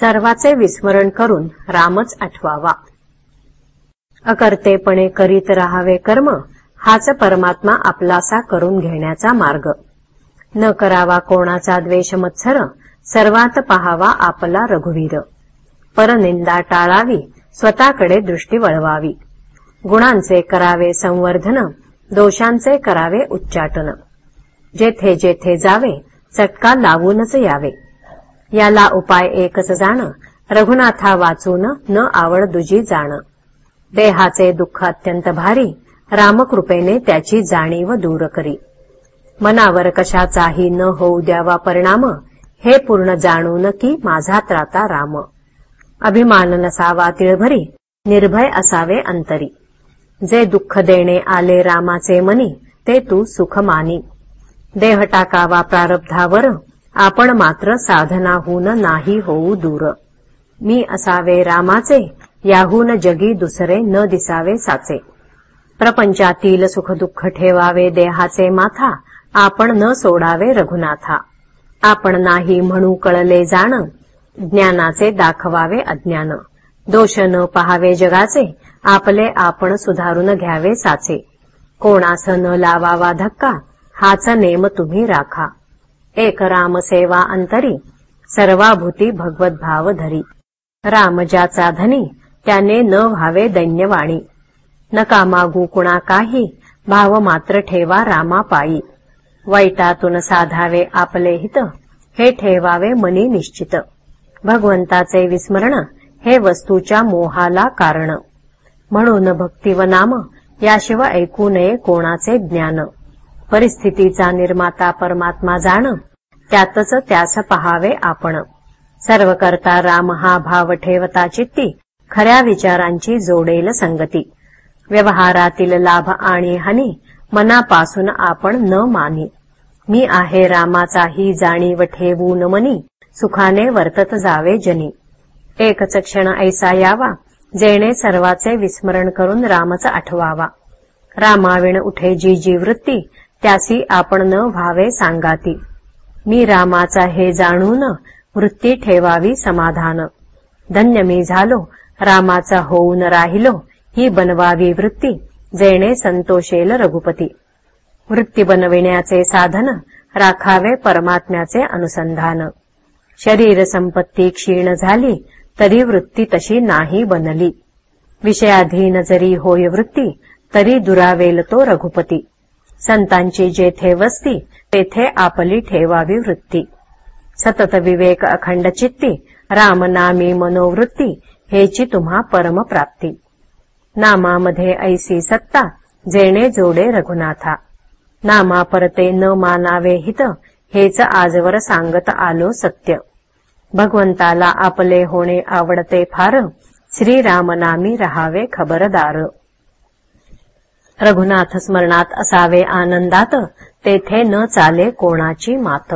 सर्वाचे विस्मरण करून रामच आठवावा. अकर्तेपणे करीत राहावे कर्म हाच परमात्मा आपलासा करून घेण्याचा मार्ग. न करावा कोणाचा द्वेष मत्सर सर्वात पहावा आपला रघुवीर. परनिंदा टाळावी स्वतःकडे दृष्टी वळवावी. गुणांचे करावे संवर्धन दोषांचे करावे उच्चाटन. जेथे जेथे जावे चटका लावूनच यावे. याला उपाय एकच जाण. रघुनाथा वाचून न आवड दुजी जाण. देहाचे दुःख अत्यंत भारी. रामकृपेने त्याची जाणीव दूर करी. मनावर कशाचाही न होऊ द्यावा परिणाम. हे पूर्ण जाणून की माझा त्राता राम. अभिमान नसावा तिळभरी. निर्भय असावे अंतरी. जे दुःख देणे आले रामाचे मनी ते तू सुख मानी. देह टाकावा प्रारब्धावर. आपण मात्र साधनाहून नाही होऊ दूर. मी असावे रामाचे याहून जगी दुसरे न दिसावे साचे. प्रपंचातील सुखदुःख ठेवावे देहाचे माथा आपण न सोडावे रघुनाथा. आपण नाही म्हणू कळले जाण ज्ञानाचे दाखवावे अज्ञान. दोष न पहावे जगाचे आपले आपण सुधारून घ्यावे साचे. कोणास न लावावा धक्का हाच नेम तुम्ही राखा. एक राम सेवा अंतरी सर्वाभूती भगवत भाव धरी राम ज्याचा धनी त्याने न व्हावे दैन्यवाणी. नका मागू कुणा काही भाव मात्र ठेवा रामा पायी वाईटातून साधावे आपले हित हे ठेवावे मनी निश्चित. भगवंताचे विस्मरण हे वस्तूच्या मोहाला कारण. म्हणून भक्ती व नाम याशिवाय ऐकू नये कोणाचे ज्ञान. परिस्थितीचा निर्माता परमात्मा जाण त्यातच त्यास पहावे आपण. सर्व करता राम हा भाव ठेवता चित्ती खऱ्या विचारांची जोडेल संगती. व्यवहारातील लाभ आणि हानी मनापासून आपण न मानी. मी आहे रामाचाही जाणीव ठेवून मनी सुखाने वर्तत जावे जनी. एकच क्षण ऐसा यावा जेणे सर्वाचे विस्मरण करून रामच आठवावा. रामाविण उठे जी जी वृत्ती त्यासी आपण न व्हावे सांगाती. मी रामाचा हे जाणून वृत्ती ठेवावी समाधान. धन्य मी झालो रामाचा होऊन राहिलो ही बनवावी वृत्ती जेणे संतोषेल रघुपती. वृत्ती बनविण्याचे साधन राखावे परमात्म्याचे अनुसंधान. शरीर संपत्ती क्षीण झाली तरी वृत्ती तशी नाही बनली. विषयाधीन जरी होय वृत्ती तरी दुरावेल तो रघुपती. संतांची जेथे वस्ती तेथे आपली ठेवावी वृत्ती. सतत विवेक अखंड चित्ती रामनामी मनोवृत्ती हेची तुम्हा परमप्राप्ती. नामामध्ये ऐसी सत्ता जेणे जोडे रघुनाथा. नामा परते न मानावे हित हेच आजवर सांगत आलो सत्य. भगवंताला आपले होणे आवडते फार श्रीरामनामी रहावे खबरदार. रघुनाथ स्मरणात असावे आनंदात तेथे न चाले कोणाची मात.